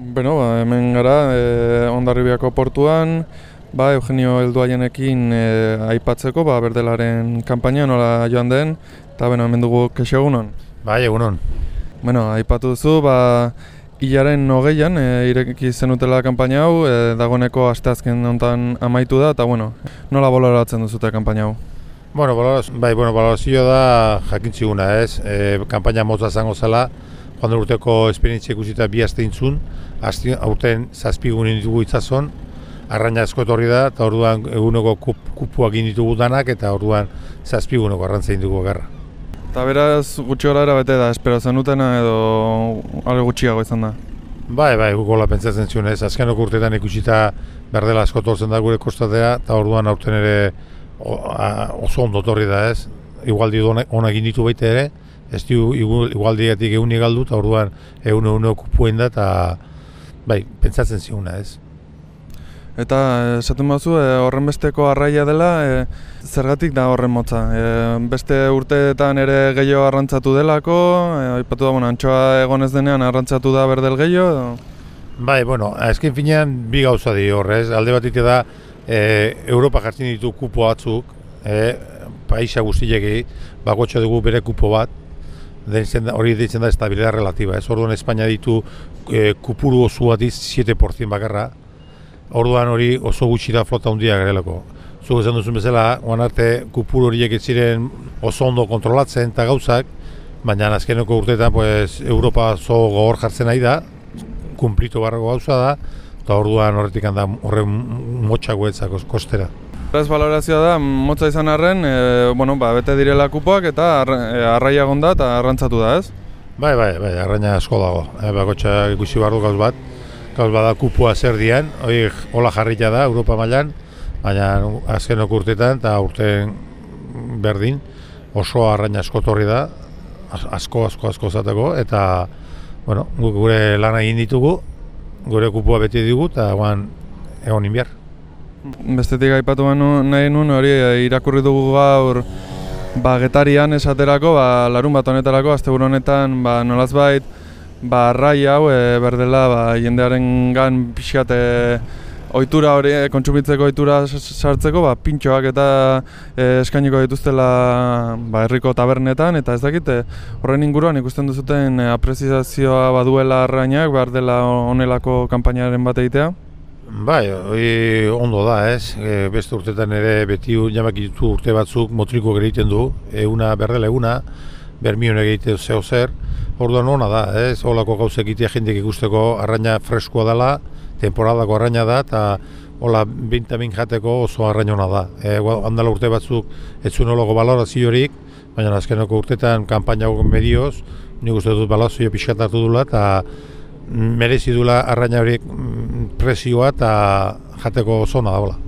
Bueno, ba, hemen gara, e, Ondarribiako portuan, ba, Eugenio Elduaienekin e, aipatzeko, ba, berdelaren kanpaina nola joan den, eta bueno, hemen dugu kexo egunon. Bai, egunon. Bueno, aipatu duzu, ba, hilaren nogeian, e, ireki zenutela kanpaina hau, e, dagoneko asteazken hontan amaitu da, eta bueno, nola boloratzen duzute kanpaina hau? Bueno, baloraz, bai, bueno, balorazio da jakintziguna, ez? E, kanpaina motza zango zela, joan urteko esperientzia ikusita bi aste intzun, asti, aurten zazpigun ditugu itzazon, arraina asko etorri da, eta orduan eguneko kup, kupuak ditugu danak, eta orduan zazpiguneko arrantza ditugu garra. Eta beraz gutxi gara bete da, espero zenutena edo algo gutxiago izan da? Bai, bai, gukola pentsatzen zion ez, azkenok urtetan ikusita berdela asko tortzen da gure kostatea, eta orduan aurten ere oso ondo torri da ez, igualdi onak ditu baita ere, ez du igualdiatik egun galdu, eta orduan egun egun okupuen da, eta bai, pentsatzen ziuna ez. Eta esaten bazu, e, horren besteko arraia dela, e, zergatik da horren motza? E, beste urteetan ere gehiago arrantzatu delako, e, aipatu da, bueno, antxoa egonez denean arrantzatu da berdel gehiago? Bai, bueno, azken finean bi gauza di horrez, alde bat da, e, Europa jartzen ditu kupo batzuk, e, paisa guztiek bakotxa dugu bere kupo bat, da, hori deitzen da estabilidad relativa. Ez orduan Espainia ditu e, kupuru oso bat 7% bakarra. Orduan hori oso gutxi da flota handia garelako. Zuk esan duzun bezala, oan arte kupuru horiek ez ziren oso ondo kontrolatzen eta gauzak, baina azkeneko urteetan pues, Europa zo gogor jartzen nahi da, kumplitu barrago gauza da, eta orduan horretik handa horren motxago kostera. Ez balorazioa da, motza izan arren, e, bueno, ba, bete direla kupoak eta e, arraia gonda eta arrantzatu da, ez? Bai, bai, bai, arraina asko dago. E, bakotxa ikusi barru gauz bat, gauz bada kupoa zer dian, hori hola jarrita da, Europa mailan, baina azken urtetan eta urten berdin, oso arraina asko torri da, asko, asko, asko zateko, eta, bueno, gure lana egin ditugu, gure kupoa beti dugu, eta guan egon inbiar. Bestetik aipatu nahi nun hori eh, irakurri dugu gaur ba, getarian esaterako, ba, larun bat honetarako, azte honetan ba, nolaz bait, ba, rai hau e, berdela ba, jendearen gan pixkat e, ohitura hori, kontsumitzeko ohitura sartzeko, ba, pintxoak eta e, eskainiko dituztela ba, herriko tabernetan, eta ez dakit, horren inguruan ikusten duzuten e, baduela arrainak, behar dela onelako kanpainaren bat egitea. Bai, hori ondo da, ez? E, beste urtetan ere beti jamak ditu urte batzuk motriko egiten du, eguna berdela eguna, bermion egiten zeo zer, orduan ona da, ez? Olako gauz egitea jendeak ikusteko arraina freskoa dela, temporadako arraina da, eta hola bintamin jateko oso arraina ona da. E, handala urte batzuk ez zuen olako baloraziorik, baina azkeneko urtetan kanpaina medioz, nik uste dut balorazio pixkat hartu dula, eta merezi dula arraina horiek presioa eta jateko zona dagoela.